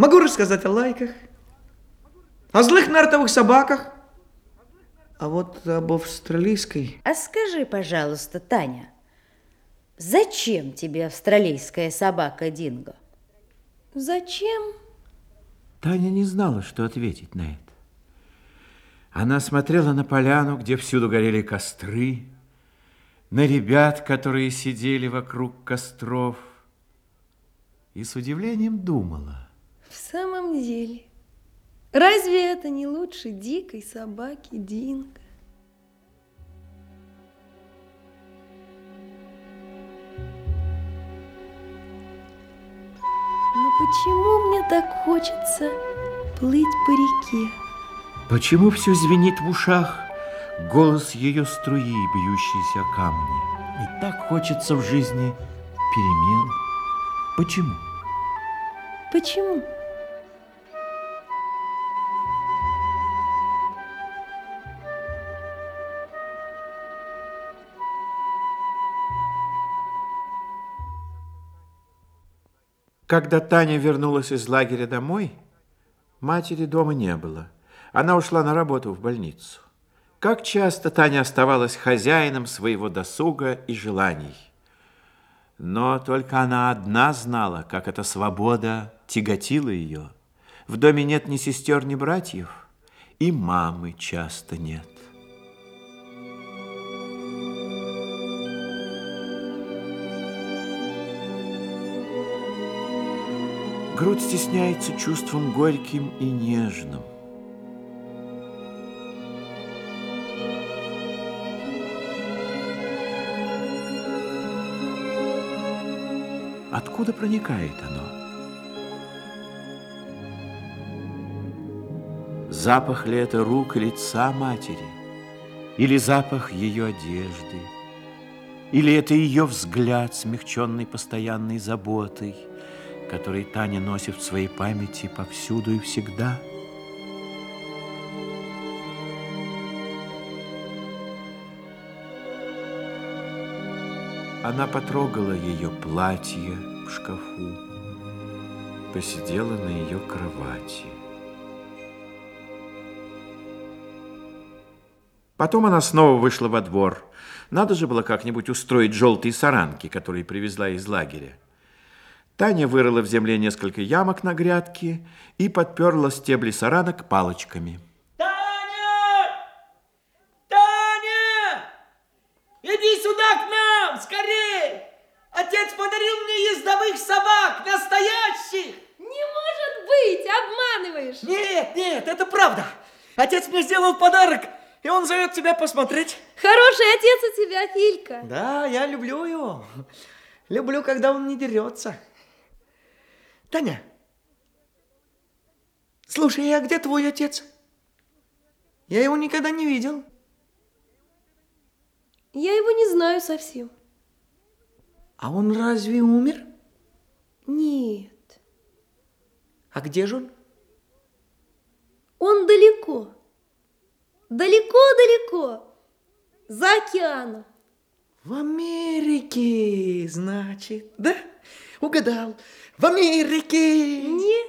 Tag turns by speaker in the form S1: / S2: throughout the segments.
S1: Могу рассказать о лайках, о злых нартовых собаках, а вот об австралийской...
S2: А скажи, пожалуйста, Таня, зачем тебе австралийская собака Динго?
S3: Зачем?
S4: Таня не знала, что ответить на это. Она смотрела на поляну, где всюду горели костры, на ребят, которые сидели вокруг костров, и с удивлением думала.
S3: В самом деле, разве это не лучше дикой собаки Динго? Но почему мне так хочется плыть по реке?
S4: Почему все звенит в ушах? Голос ее струи, бьющейся о камни. И так хочется в жизни перемен. Почему?
S3: Почему?
S4: Когда Таня вернулась из лагеря домой, матери дома не было. Она ушла на работу в больницу. Как часто Таня оставалась хозяином своего досуга и желаний. Но только она одна знала, как эта свобода тяготила ее. В доме нет ни сестер, ни братьев, и мамы часто нет. Грудь стесняется чувством горьким и нежным. Откуда проникает оно? Запах ли это рук и лица матери? Или запах ее одежды? Или это ее взгляд, смягченный постоянной заботой, который Таня носит в своей памяти повсюду и всегда? Она потрогала ее платье в шкафу, посидела на ее кровати. Потом она снова вышла во двор. Надо же было как-нибудь устроить желтые саранки, которые привезла из лагеря. Таня вырыла в земле несколько ямок на грядке и подперла стебли саранок палочками.
S5: Таня! Таня! Иди сюда к нам, скорей! Отец подарил мне ездовых собак, настоящих!
S3: Не может быть, обманываешь!
S5: Нет, нет, это правда. Отец мне сделал подарок, и он зовет тебя посмотреть.
S3: Хороший отец у тебя, Филька.
S1: Да, я люблю его. Люблю, когда он не дерется. Таня, слушай, а где твой отец? Я его никогда не видел.
S3: Я его не знаю совсем.
S1: А он разве умер?
S3: Нет,
S1: А где же он?
S3: он далеко. Далеко-далеко. За океаном.
S1: В Америке, значит, да? Угадал. В Америке.
S3: Нет.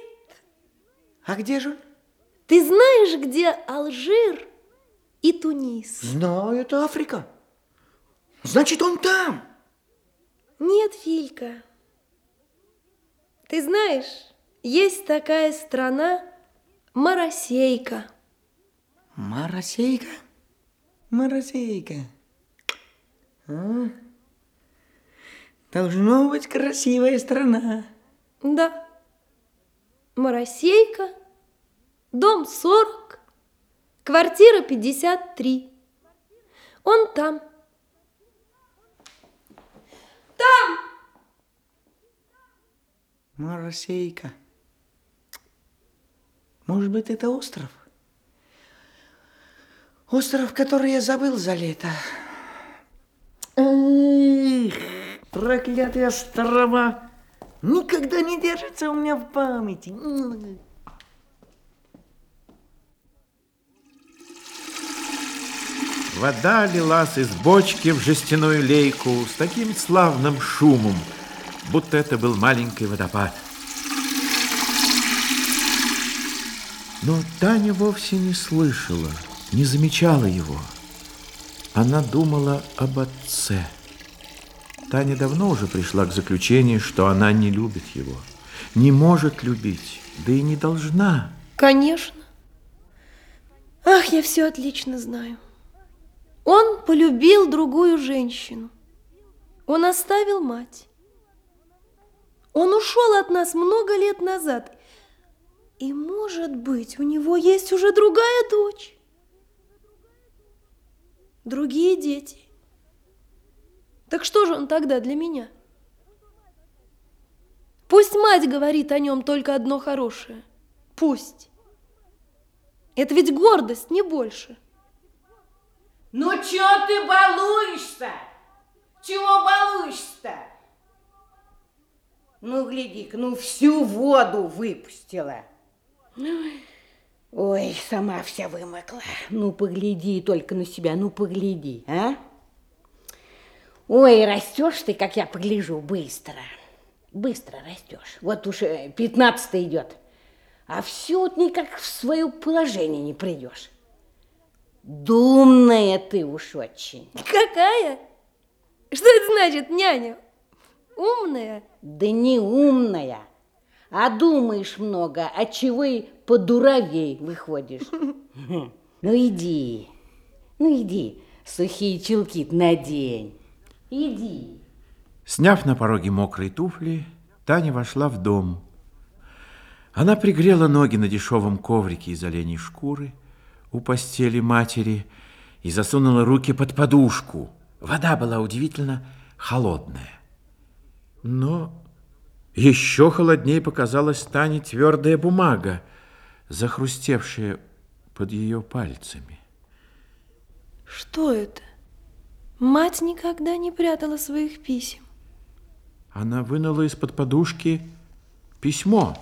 S1: А где же он?
S3: Ты знаешь, где Алжир и Тунис?
S1: Знаю, это Африка. Значит, он там.
S3: Нет, Филька. Ты знаешь, есть такая страна Моросейка.
S1: Моросейка? Моросейка. А? Должно быть красивая страна.
S3: Да. Моросейка, дом 40, квартира 53. Он там. Там!
S1: Моросейка. Может быть, это остров? Остров, который я забыл за лето. Проклятые острова. Никогда не держится у меня в памяти.
S4: Вода лилась из бочки в жестяную лейку с таким славным шумом, будто это был маленький водопад. Но Таня вовсе не слышала, не замечала его. Она думала об отце. Таня давно уже пришла к заключению, что она не любит его, не может любить, да и не должна.
S3: Конечно. Ах, я все отлично знаю. Он полюбил другую женщину. Он оставил мать. Он ушел от нас много лет назад. И, может быть, у него есть уже другая дочь. Другие дети. Так что же он тогда для меня? Пусть мать говорит о нем только одно хорошее. Пусть. Это ведь гордость, не больше.
S6: Ну, чё ты балуешься? Чего балуешься-то? Ну, гляди-ка, ну, всю воду выпустила. Ой, сама вся вымокла. Ну, погляди только на себя, ну, погляди, а? Ой, растешь ты, как я погляжу, быстро. Быстро растешь. Вот уж пятнадцатый идет. А все вот никак в свое положение не придешь. Думная ты уж очень.
S3: Какая? Что это значит, няня? Умная?
S6: Да не умная, а думаешь много, а чего и подуровей выходишь. Ну иди, ну иди, сухие чулки надень. Иди.
S4: Сняв на пороге мокрые туфли, Таня вошла в дом. Она пригрела ноги на дешевом коврике из оленей шкуры у постели матери и засунула руки под подушку. Вода была удивительно холодная. Но еще холоднее показалась Тане твердая бумага, захрустевшая под ее пальцами.
S3: Что это? Мать никогда не прятала своих писем.
S4: Она вынула из-под подушки письмо.